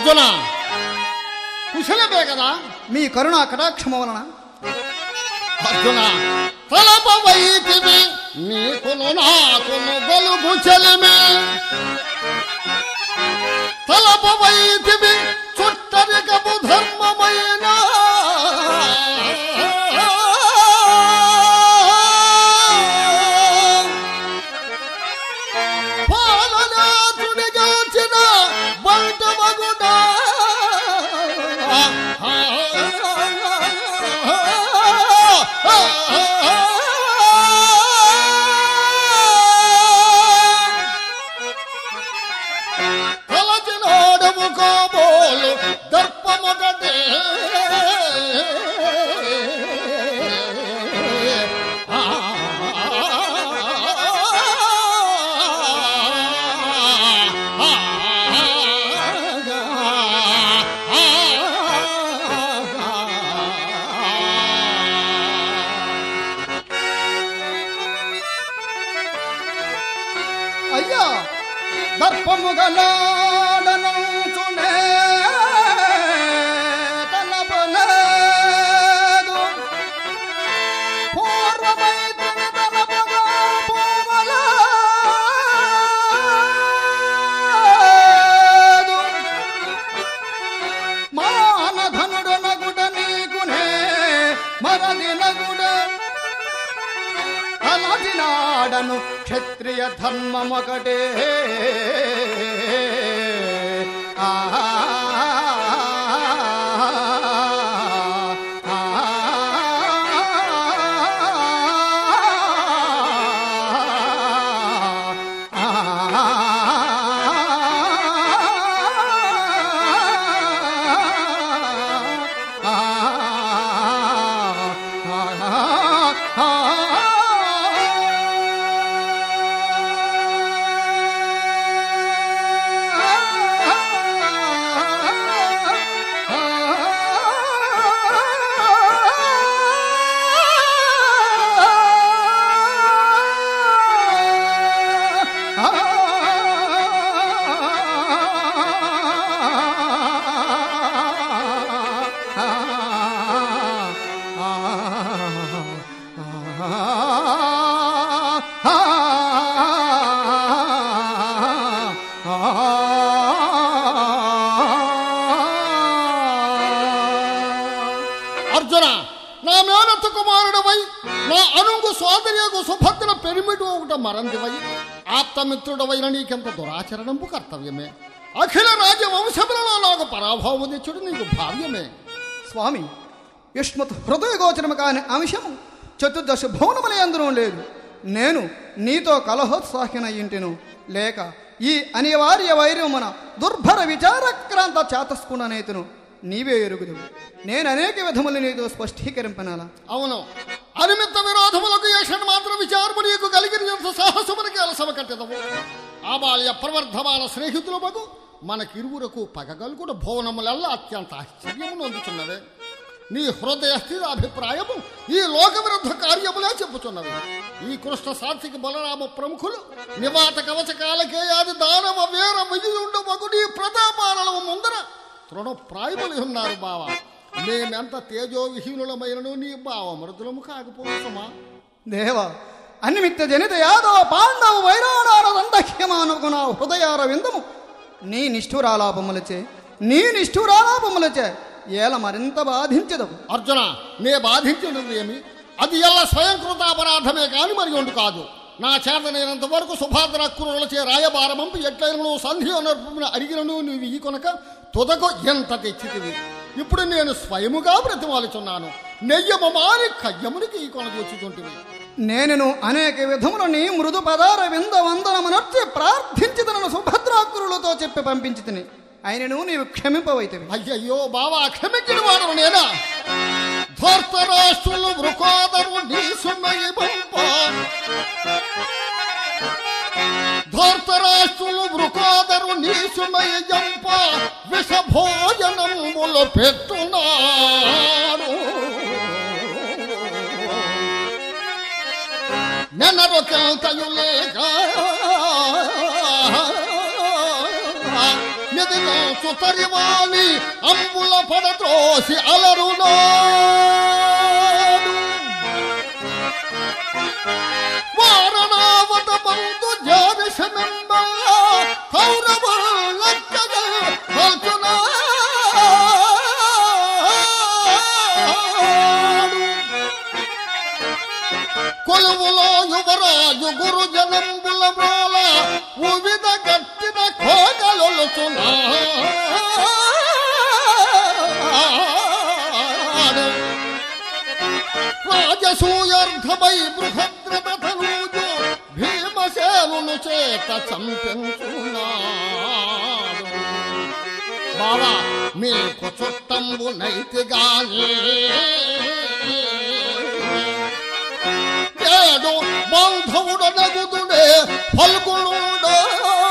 అర్జున! కుశలమే కదా? మీ కరుణా కటాక్షము వలన. అర్జున! తలపవైతివి నీకును నాకును బలుగు చెలిమి. తలపవైతివి చుట్టరికపు ధర్మమైన அப்பமுகனா అలదినాడను క్షత్రియ ధర్మమొకటే. ఆ అర్జున నా మేనత్త కుమారుడవై నా అనుంగు సోదరియకు సుభద్ర పెరిమిటి ఒకట మరందివై ఆప్తమిత్రుడవైన నీకెంత దురాచరణంపు కర్తవ్యమే? అఖిల రాజవంశములలో నాకు పరాభావం తెచ్చుడు నీకు భావ్యమే. స్వామి యుష్మత్ హృదయ గోచరము కాని అంశము చతుర్దశ భవనముల ఎందునూ లేదు. నేను నీతో కలహోత్సాహిన ఇంటిను లేక ఈ అనివార్య వైర్యమున దుర్భర విచారక్రాంత చాతస్కుననేతును. నీవే ఎరుగుదు నేను అనేక విధములు నీతో స్పష్టీకరింపనాలా? అవును. అనిమిత్త విరోధములకు ఏషన్ మాత్రం విచారము నీకు కలిగిన సాహసమునికి అలసమ కట్టెదము ఆ బాల్య ప్రవర్ధమాన స్నేహితులమగు మనకిరువురకు పగగలుగుడు భువనములల్లా అత్యంత ఆశ్చర్యము అందుచున్నవే. నీ హృదయ స్థిర అభిప్రాయము ఈ లోక విరుద్ధ కార్యములే చెప్పుచున్నవి. ఈ కృష్ణ సాత్విక బలరామ ప్రముఖులు నివాత కవచ కాలకేయాది దానవ వీర విజయుండమగు నీ ప్రతాపాలను ముందర తృణప్రాయములు ఉన్నారు బావ. మేమెంత తేజో విహీనులమైనను నీ బావమరుదులము కాకపోవసమా దేవ అనిమిత్త జనిత యాదవ పాండవ వైరాణాల దండహ్యమానుకున్న హృదయార విందము నీ నిష్ఠురాలాపములచే నీ నిష్ఠురాలాపములచే ఏల మరింత బాధించదవు. అర్జున నే బాధించినది ఏమి అది ఎల్ల స్వయంకృత అపరాధమే కాని మరి ఉండు కాదు. నా చేతనైనంత వరకు సుభాద్ర కురులచే రాయబారమంపు ఎట్లయినను సంధి నర్పున అడిగినను నీవు ఈ కొనక తుదకు ఎంత తెచ్చితివి ఇప్పుడు నేను స్వయముగా బ్రతిమాలుచున్నాను. నెయ్యమ మారి కయ్యమునికి ఈ కొన చూచుచుంటివి నేనును అనేక విధములు నీ మృదు పదార వింద వందనమునర్చి ప్రార్థించితనను సుభద్రాకురులతో చెప్పి పంపించి తిని ఆయనను నీవు క్షమింపవైతవి. అయ్యయ్యో బావా క్షమించిన వాడు నేనా? ధర్తరాష్ట్రులు వృకోదరు నీ సున్నయి పంప ధర్తరాష్ట్రులు మృకాదరు నీసుమయ జంప విష భోజనములు పెట్టున్నాడు నెనరొకెల్తయులేక నిజ దిగ సుతరివాణి అంబుల పడత్రోసి అల కౌరవ లక్కగ కొలువులో యువరాజు గురు జనంబుల బ్రోల ఉవిధ గట్టిన కోగలొలుచున్నాడు రాజసూయర్ధమై బృహద్రథనూజు భీమసేనును చేత చంపించున్నాడు బావా మీకు చుట్టంబు నైతిగానే ఏడు బంధువుడు నగుదుడే పలుకుడు